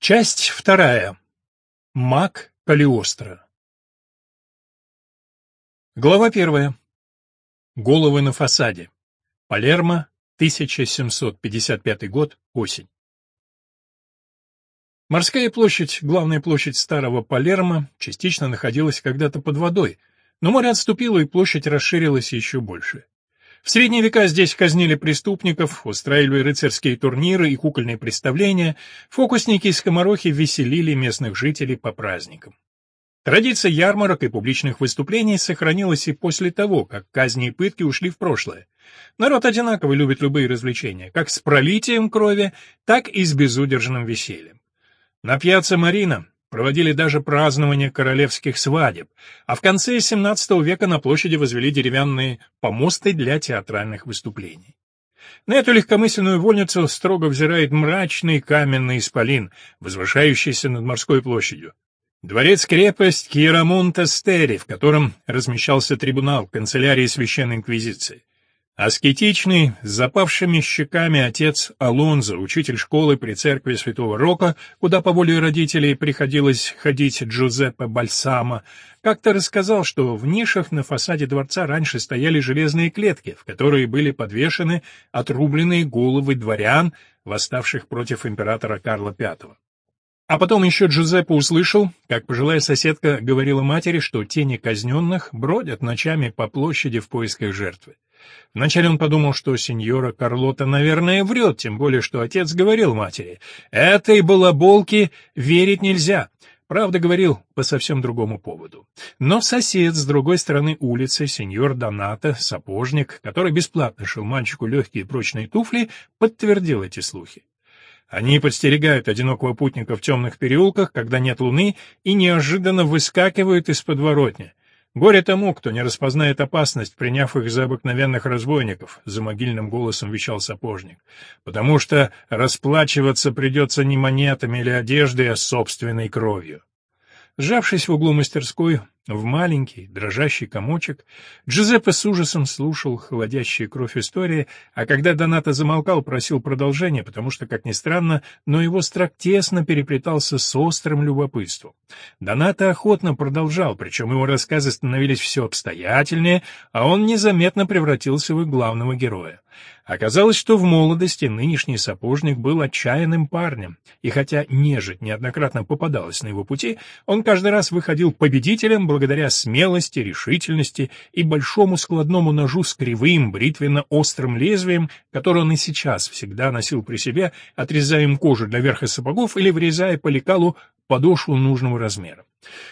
Часть вторая. Маг Калиостро. Глава первая. Головы на фасаде. Палермо, 1755 год, осень. Морская площадь, главная площадь старого Палермо, частично находилась когда-то под водой, но море отступило, и площадь расширилась еще больше. В средние века здесь казнили преступников, устраивали рыцарские турниры и кукольные представления, фокусники и скоморохи веселили местных жителей по праздникам. Традиция ярмарок и публичных выступлений сохранилась и после того, как казни и пытки ушли в прошлое. Народ одинаково любит любые развлечения, как с пролитием крови, так и с безудержным весельем. На пьяце Марина проводили даже празднование королевских свадеб, а в конце XVII века на площади возвели деревянные помосты для театральных выступлений. На эту легкомысленную вольницу строго взирает мрачный каменный исполин, возвышающийся над морской площадью. Дворец-крепость Киерамонтестери, в котором размещался трибунал канцелярии Священной Инквизиции. Аскетичный, с запавшими щеками отец Алонзо, учитель школы при церкви Святого Рока, куда по воле родителей приходилось ходить Джузеппе Бальсама, как-то рассказал, что в нишах на фасаде дворца раньше стояли железные клетки, в которые были подвешены отрубленные головы дворян, восставших против императора Карла V. А потом еще Джузеппе услышал, как пожилая соседка говорила матери, что тени казненных бродят ночами по площади в поисках жертвы. Вначале он подумал, что сеньора Карлота, наверное, врет, тем более, что отец говорил матери. «Этой балаболке верить нельзя». Правда, говорил по совсем другому поводу. Но сосед с другой стороны улицы, сеньор Доната, сапожник, который бесплатно шил мальчику легкие прочные туфли, подтвердил эти слухи. Они подстерегают одинокого путника в темных переулках, когда нет луны, и неожиданно выскакивают из подворотни. Горе тому, кто не распознает опасность, приняв их за обыкновенных разбойников, — за могильным голосом вещал сапожник, — потому что расплачиваться придется не монетами или одеждой, а собственной кровью. Сжавшись в углу мастерской, в маленький, дрожащий комочек, Джузеппе с ужасом слушал холодящую кровь истории, а когда Доната замолкал, просил продолжения, потому что, как ни странно, но его страх тесно переплетался с острым любопытством. Доната охотно продолжал, причем его рассказы становились все обстоятельнее, а он незаметно превратился в их главного героя. Оказалось, что в молодости нынешний сапожник был отчаянным парнем, и хотя нежить неоднократно попадалась на его пути, он каждый раз выходил победителем благодаря смелости, решительности и большому складному ножу с кривым, бритвенно-острым лезвием, который он и сейчас всегда носил при себе, отрезая им кожу для верха сапогов или врезая по лекалу подошву нужного размера.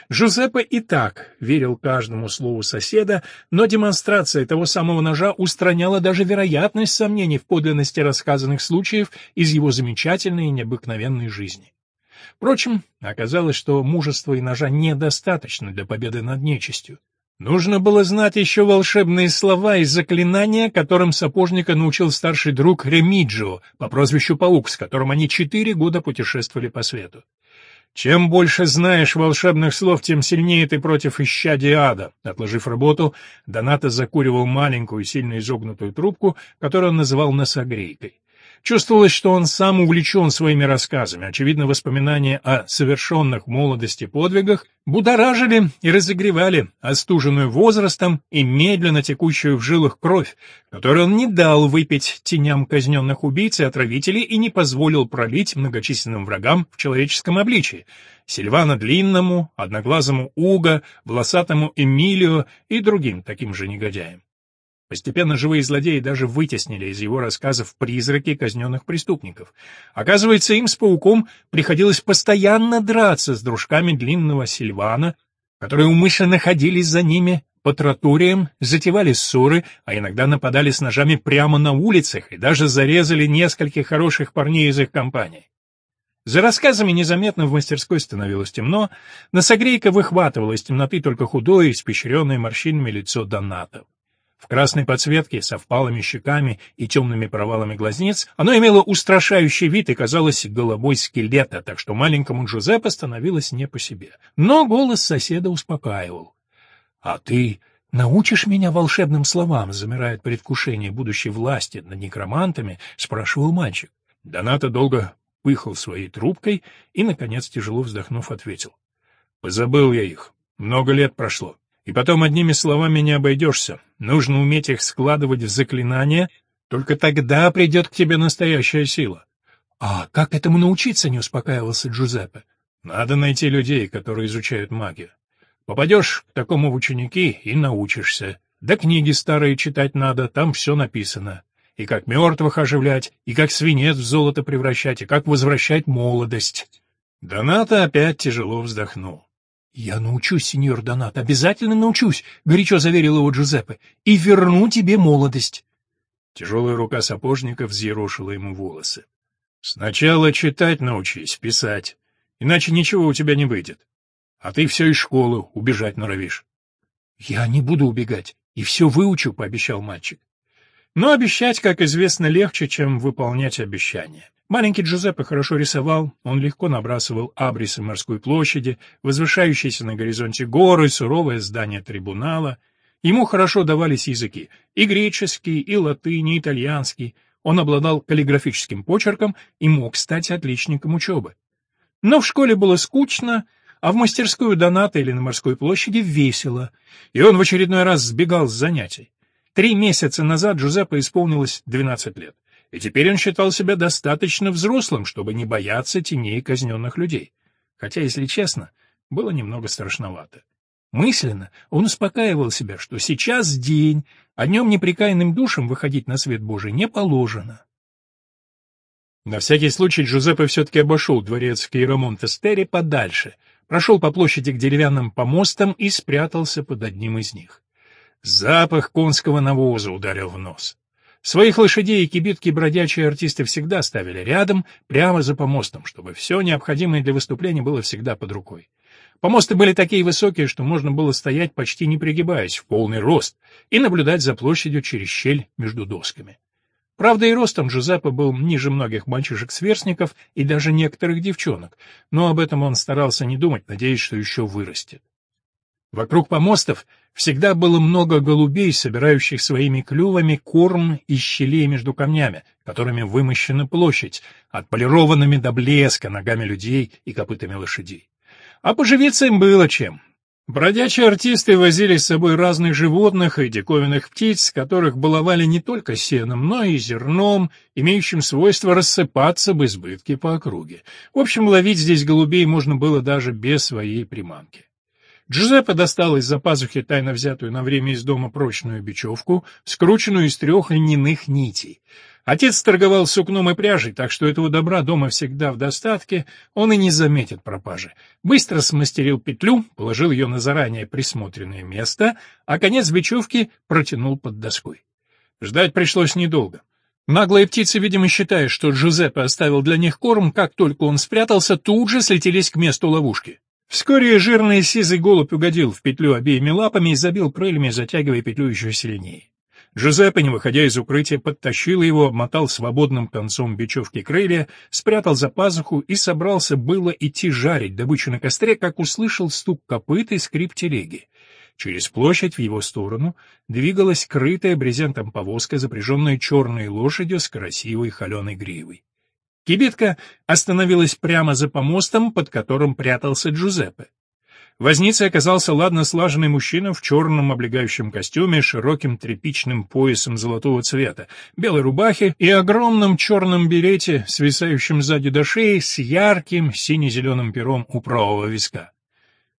Жузеппе и так верил каждому слову соседа, но демонстрация того самого ножа устраняла даже вероятность сомнений в подлинности рассказанных случаев из его замечательной и необыкновенной жизни. Впрочем, оказалось, что мужества и ножа недостаточно для победы над нечистью. Нужно было знать еще волшебные слова и заклинания, которым сапожника научил старший друг Ремиджио по прозвищу Паук, с которым они четыре года путешествовали по свету. Чем больше знаешь волшебных слов, тем сильнее ты против исчадия ада. Отложив работу, Доната закуривал маленькую, сильно изогнутую трубку, которую он называл носогрейкой. Чувствовалось, что он сам увлечен своими рассказами. Очевидно, воспоминания о совершенных в молодости подвигах будоражили и разогревали остуженную возрастом и медленно текущую в жилах кровь, которую он не дал выпить теням казненных убийц и отравителей и не позволил пролить многочисленным врагам в человеческом обличии — Сильвана Длинному, Одноглазому Уга, Волосатому Эмилио и другим таким же негодяям. Постепенно живые злодеи даже вытеснили из его рассказов призраки казненных преступников. Оказывается, им с пауком приходилось постоянно драться с дружками длинного Сильвана, которые умышленно находились за ними по тротуриям, затевали ссоры, а иногда нападали с ножами прямо на улицах и даже зарезали нескольких хороших парней из их компании. За рассказами незаметно в мастерской становилось темно, носогрейка выхватывала из темноты только худое, испещренное морщинами лицо Доната. Красной подсветке, со впалыми щеками и темными провалами глазниц, оно имело устрашающий вид и казалось головой скелета, так что маленькому Джузеппе становилось не по себе. Но голос соседа успокаивал. — А ты научишь меня волшебным словам, замирает предвкушение будущей власти над некромантами, спрашивал мальчик. Доната долго пыхал своей трубкой и, наконец, тяжело вздохнув, ответил. «Позабыл я их. Много лет прошло. И потом одними словами не обойдешься. Нужно уметь их складывать в заклинания, только тогда придет к тебе настоящая сила. — А как этому научиться, — не успокаивался Джузеппе. — Надо найти людей, которые изучают магию. Попадешь к такому в ученики и научишься. Да книги старые читать надо, там все написано. И как мертвых оживлять, и как свинец в золото превращать, и как возвращать молодость. Доната опять тяжело вздохнул. «Я научусь, сеньор Донат, обязательно научусь», — горячо заверил его Джузеппе, — «и верну тебе молодость». Тяжелая рука сапожника взъерошила ему волосы. «Сначала читать научись, писать, иначе ничего у тебя не выйдет. А ты все из школы убежать норовишь». «Я не буду убегать, и все выучу», — пообещал мальчик. Но обещать, как известно, легче, чем выполнять обещания. Маленький Джузеппе хорошо рисовал, он легко набрасывал абрисы морской площади, возвышающиеся на горизонте горы, суровое здание трибунала. Ему хорошо давались языки — и греческий, и латынь, и итальянский. Он обладал каллиграфическим почерком и мог стать отличником учебы. Но в школе было скучно, а в мастерскую Доната или на морской площади весело, и он в очередной раз сбегал с занятий. Три месяца назад Джузеппе исполнилось 12 лет и теперь он считал себя достаточно взрослым, чтобы не бояться теней казненных людей. Хотя, если честно, было немного страшновато. Мысленно он успокаивал себя, что сейчас день, а днем неприкаянным душам выходить на свет Божий не положено. На всякий случай Джузеппе все-таки обошел дворец Кейромонте-Стери подальше, прошел по площади к деревянным помостам и спрятался под одним из них. Запах конского навоза ударил в нос. Своих лошадей и кибитки бродячие артисты всегда ставили рядом, прямо за помостом, чтобы все необходимое для выступления было всегда под рукой. Помосты были такие высокие, что можно было стоять почти не пригибаясь, в полный рост, и наблюдать за площадью через щель между досками. Правда, и ростом Джузеппе был ниже многих мальчишек-сверстников и даже некоторых девчонок, но об этом он старался не думать, надеясь, что еще вырастет. Вокруг помостов всегда было много голубей, собирающих своими клювами корм из щелей между камнями, которыми вымощена площадь, отполированными до блеска ногами людей и копытами лошадей. А поживиться им было чем. Бродячие артисты возили с собой разных животных и диковинных птиц, которых баловали не только сеном, но и зерном, имеющим свойство рассыпаться в избытке по округе. В общем, ловить здесь голубей можно было даже без своей приманки. Джузеппе достал из-за пазухи тайно взятую на время из дома прочную бечевку, скрученную из трех льняных нитей. Отец торговал сукном и пряжей, так что этого добра дома всегда в достатке, он и не заметит пропажи. Быстро смастерил петлю, положил ее на заранее присмотренное место, а конец бечевки протянул под доской. Ждать пришлось недолго. Наглые птицы, видимо, считая, что Джузеппе оставил для них корм, как только он спрятался, тут же слетелись к месту ловушки. Вскоре жирный сизый голубь угодил в петлю обеими лапами и забил крыльями, затягивая петлю еще сильнее. Джузеппе, не выходя из укрытия, подтащил его, обмотал свободным концом бечевки крылья, спрятал за пазуху и собрался было идти жарить добычу на костре, как услышал стук копыт и скрип телеги. Через площадь в его сторону двигалась крытая брезентом повозка, запряженная черной лошадью с красивой холеной гривой. Кибитка остановилась прямо за помостом, под которым прятался Джузеппе. Возницей оказался ладно слаженный мужчина в черном облегающем костюме широким тряпичным поясом золотого цвета, белой рубахе и огромном черном берете, свисающем сзади до шеи, с ярким сине-зеленым пером у правого виска.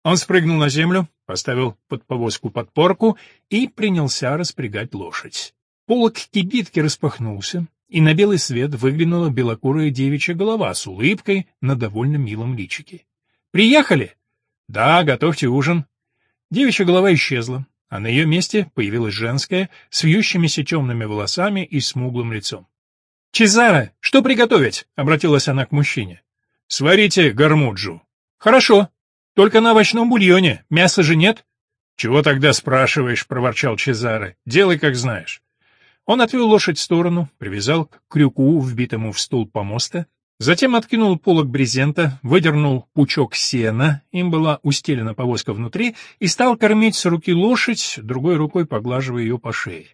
Он спрыгнул на землю, поставил под повозку подпорку и принялся распрягать лошадь. Полок кибитки распахнулся, и на белый свет выглянула белокурая девичья голова с улыбкой на довольно милом личике. «Приехали?» «Да, готовьте ужин». Девичья голова исчезла, а на ее месте появилась женская, с вьющимися темными волосами и смуглым лицом. «Чезаро, что приготовить?» — обратилась она к мужчине. «Сварите гармуджу». «Хорошо. Только на овощном бульоне. Мяса же нет?» «Чего тогда спрашиваешь?» — проворчал Чезаре. «Делай, как знаешь». Он отвел лошадь в сторону, привязал к крюку, вбитому в стул помоста, затем откинул полог брезента, выдернул пучок сена, им была устелена повозка внутри, и стал кормить с руки лошадь, другой рукой поглаживая ее по шее.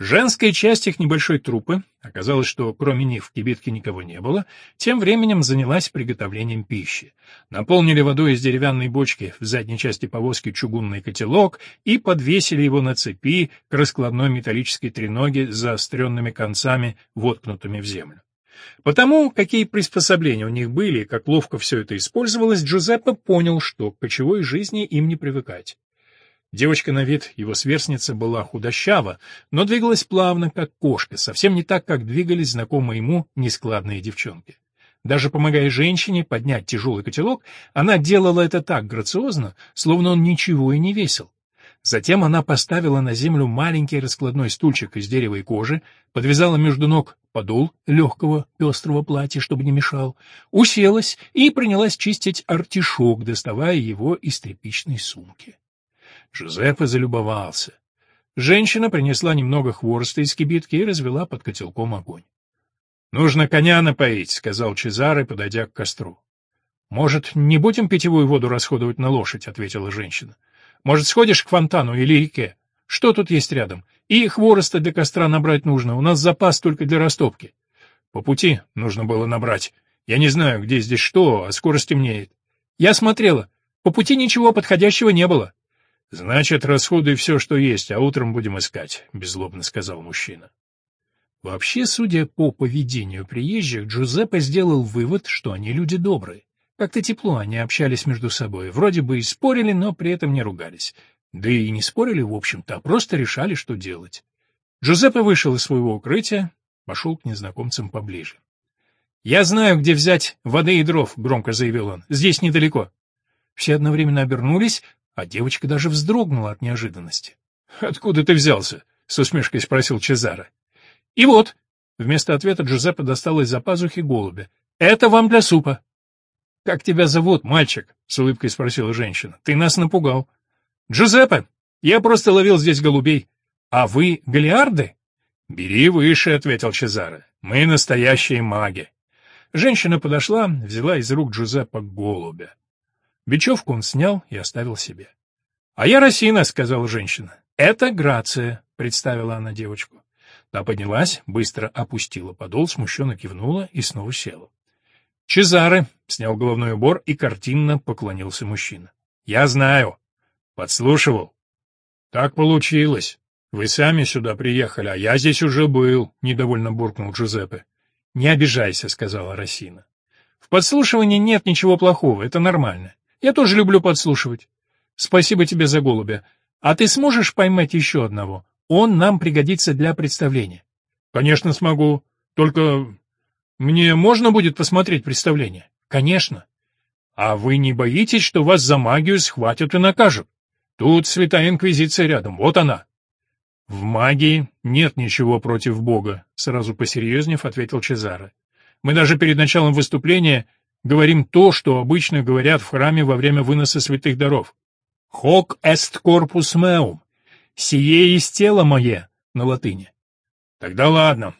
Женская часть их небольшой труппы, оказалось, что кроме них в кибитке никого не было, тем временем занялась приготовлением пищи. Наполнили водой из деревянной бочки в задней части повозки чугунный котелок и подвесили его на цепи к раскладной металлической треноге с заостренными концами, воткнутыми в землю. Потому, какие приспособления у них были и как ловко все это использовалось, Джузеппе понял, что к кочевой жизни им не привыкать. Девочка на вид, его сверстница, была худощава, но двигалась плавно, как кошка, совсем не так, как двигались знакомые ему нескладные девчонки. Даже помогая женщине поднять тяжелый котелок, она делала это так грациозно, словно он ничего и не весил. Затем она поставила на землю маленький раскладной стульчик из дерева и кожи, подвязала между ног подол легкого пестрого платья, чтобы не мешал, уселась и принялась чистить артишок, доставая его из тряпичной сумки. Жузеппе залюбовался. Женщина принесла немного хвороста из кибитки и развела под котелком огонь. — Нужно коня напоить, — сказал Чезаре, подойдя к костру. — Может, не будем питьевую воду расходовать на лошадь, — ответила женщина. — Может, сходишь к фонтану или реке? Что тут есть рядом? И хвороста для костра набрать нужно, у нас запас только для растопки. По пути нужно было набрать. Я не знаю, где здесь что, а скоро стемнеет. Я смотрела. По пути ничего подходящего не было. «Значит, расходуй все, что есть, а утром будем искать», — беззлобно сказал мужчина. Вообще, судя по поведению приезжих, Джузеппе сделал вывод, что они люди добрые. Как-то тепло они общались между собой, вроде бы и спорили, но при этом не ругались. Да и не спорили, в общем-то, а просто решали, что делать. Джузеппе вышел из своего укрытия, пошел к незнакомцам поближе. «Я знаю, где взять воды и дров», — громко заявил он. «Здесь недалеко». Все одновременно обернулись, а девочка даже вздрогнула от неожиданности. «Откуда ты взялся?» — с усмешкой спросил Чезаро. «И вот», — вместо ответа Джузеппе достал из-за пазухи голубя. «Это вам для супа». «Как тебя зовут, мальчик?» — с улыбкой спросила женщина. «Ты нас напугал». «Джузеппе, я просто ловил здесь голубей. А вы галиарды?» «Бери выше», — ответил Чезаро. «Мы настоящие маги». Женщина подошла, взяла из рук Джузеппе голубя. Бечевку он снял и оставил себе. — А я Росина, — сказала женщина. — Это Грация, — представила она девочку. Та поднялась, быстро опустила подол, смущенно кивнула и снова села. — Чезаре, — снял головной убор и картинно поклонился мужчина. — Я знаю. Подслушивал. — Так получилось. Вы сами сюда приехали, а я здесь уже был, — недовольно буркнул Джузеппе. — Не обижайся, — сказала Росина. — В подслушивании нет ничего плохого, это нормально. Я тоже люблю подслушивать. Спасибо тебе за голубя. А ты сможешь поймать еще одного? Он нам пригодится для представления. Конечно, смогу. Только мне можно будет посмотреть представление? Конечно. А вы не боитесь, что вас за магию схватят и накажут? Тут святая инквизиция рядом, вот она. В магии нет ничего против Бога, сразу посерьезнев ответил Чезаро. Мы даже перед началом выступления говорим то, что обычно говорят в храме во время выноса святых даров. «Hoc est corpus meum» — «сие есть тело мое» на латыни. Тогда ладно.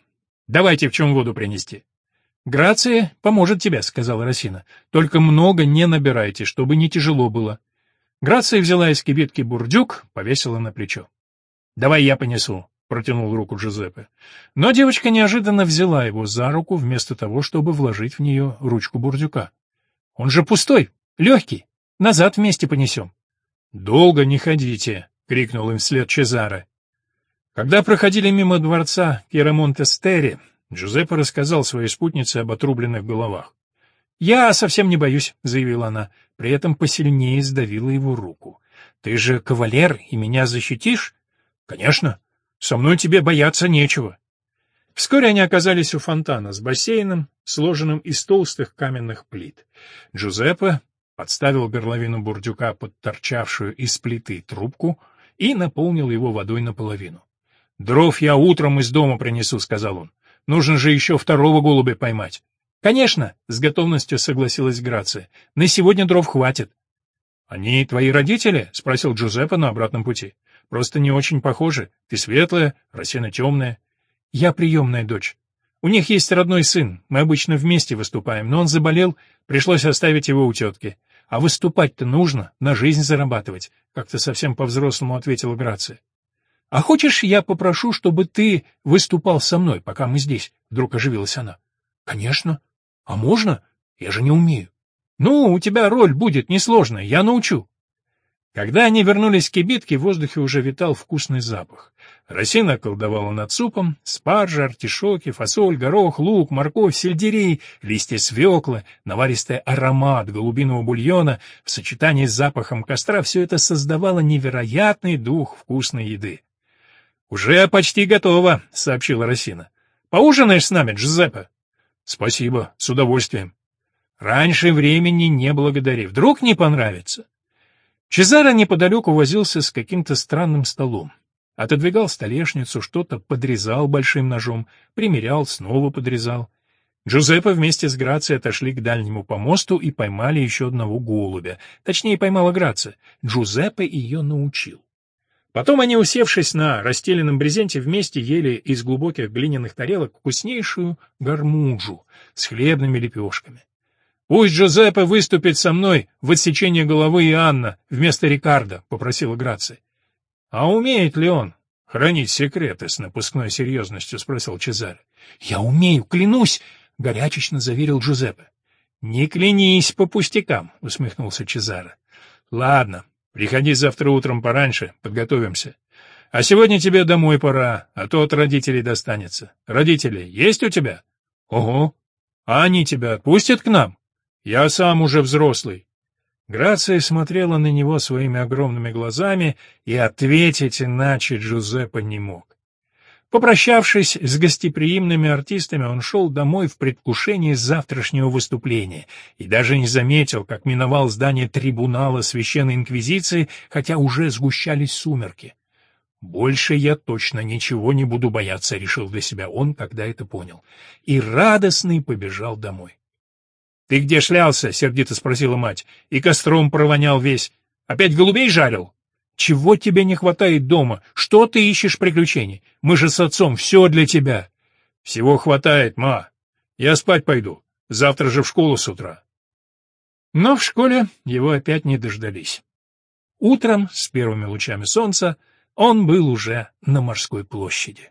Давайте в чем воду принести. «Грация поможет тебе», — сказала Росина. «Только много не набирайте, чтобы не тяжело было». Грация взяла из кибитки бурдюк, повесила на плечо. «Давай я понесу», — протянул руку Джузеппе. Но девочка неожиданно взяла его за руку, вместо того, чтобы вложить в нее ручку бурдюка. «Он же пустой, легкий. Назад вместе понесем». «Долго не ходите», — крикнул им вслед Чезаре. Когда проходили мимо дворца Пьеромонте-Стерри, Джузеппе рассказал своей спутнице об отрубленных головах. «Я совсем не боюсь», — заявила она, при этом посильнее сдавила его руку. «Ты же кавалер и меня защитишь?» «Конечно. Со мной тебе бояться нечего. Вскоре они оказались у фонтана с бассейном, сложенным из толстых каменных плит. Джузеппе подставил горловину бурдюка под торчавшую из плиты трубку и наполнил его водой наполовину. «Дров я утром из дома принесу», — сказал он. «Нужно же еще второго голубя поймать». «Конечно», — с готовностью согласилась Грация. «На сегодня дров хватит». «Они твои родители?» — спросил Джузеппе на обратном пути. Просто не очень похожи. Ты светлая, Росина темная. Я приемная дочь. У них есть родной сын. Мы обычно вместе выступаем, но он заболел, пришлось оставить его у тетки. А выступать-то нужно, на жизнь зарабатывать, как-то совсем по-взрослому ответила Грация. «А хочешь, я попрошу, чтобы ты выступал со мной, пока мы здесь?» — вдруг оживилась она. «Конечно. А можно? Я же не умею». «Ну, у тебя роль будет несложная, я научу». Когда они вернулись к кибитке, в воздухе уже витал вкусный запах. Росина колдовала над супом, спаржа, артишоки, фасоль, горох, лук, морковь, сельдерей, листья свеклы, наваристый аромат голубиного бульона в сочетании с запахом костра все это создавало невероятный дух вкусной еды. «Уже почти готово», — сообщила Росина. «Поужинаешь с нами, Джузеппе?» «Спасибо, с удовольствием». «Раньше времени не благодари. Вдруг не понравится?» Чезаро неподалеку возился с каким-то странным столом. Отодвигал столешницу, что-то подрезал большим ножом, примерял, снова подрезал. Джузеппе вместе с Грацией отошли к дальнему помосту и поймали еще одного голубя. Точнее, поймала Грация. Джузеппе ее научил. Потом они, усевшись на расстеленном брезенте, вместе ели из глубоких глиняных тарелок вкуснейшую гармуджу с хлебными лепешками. «Пусть Джузеппе выступит со мной в отсечении головы Иоанна вместо Рикардо», — попросила Грация. «А умеет ли он хранить секреты?» — с напускной серьезностью спросил Чезаре. «Я умею, клянусь!» — горячечно заверил Джузеппе. «Не клянись по пустякам», — усмехнулся Чезаре. «Ладно, приходи завтра утром пораньше, подготовимся. А сегодня тебе домой пора, а то от родителей достанется. Родители есть у тебя?» «Ого! А они тебя отпустят к нам?» Я сам уже взрослый. Грация смотрела на него своими огромными глазами, и ответить иначе Джузеппе не мог. Попрощавшись с гостеприимными артистами, он шел домой в предвкушении завтрашнего выступления и даже не заметил, как миновал здание трибунала Священной Инквизиции, хотя уже сгущались сумерки. «Больше я точно ничего не буду бояться», — решил для себя он, когда это понял, и радостный побежал домой. «Ты где шлялся?» — сердито спросила мать. «И костром провонял весь. Опять голубей жарил?» «Чего тебе не хватает дома? Что ты ищешь приключений? Мы же с отцом все для тебя». «Всего хватает, ма. Я спать пойду. Завтра же в школу с утра». Но в школе его опять не дождались. Утром, с первыми лучами солнца, он был уже на морской площади.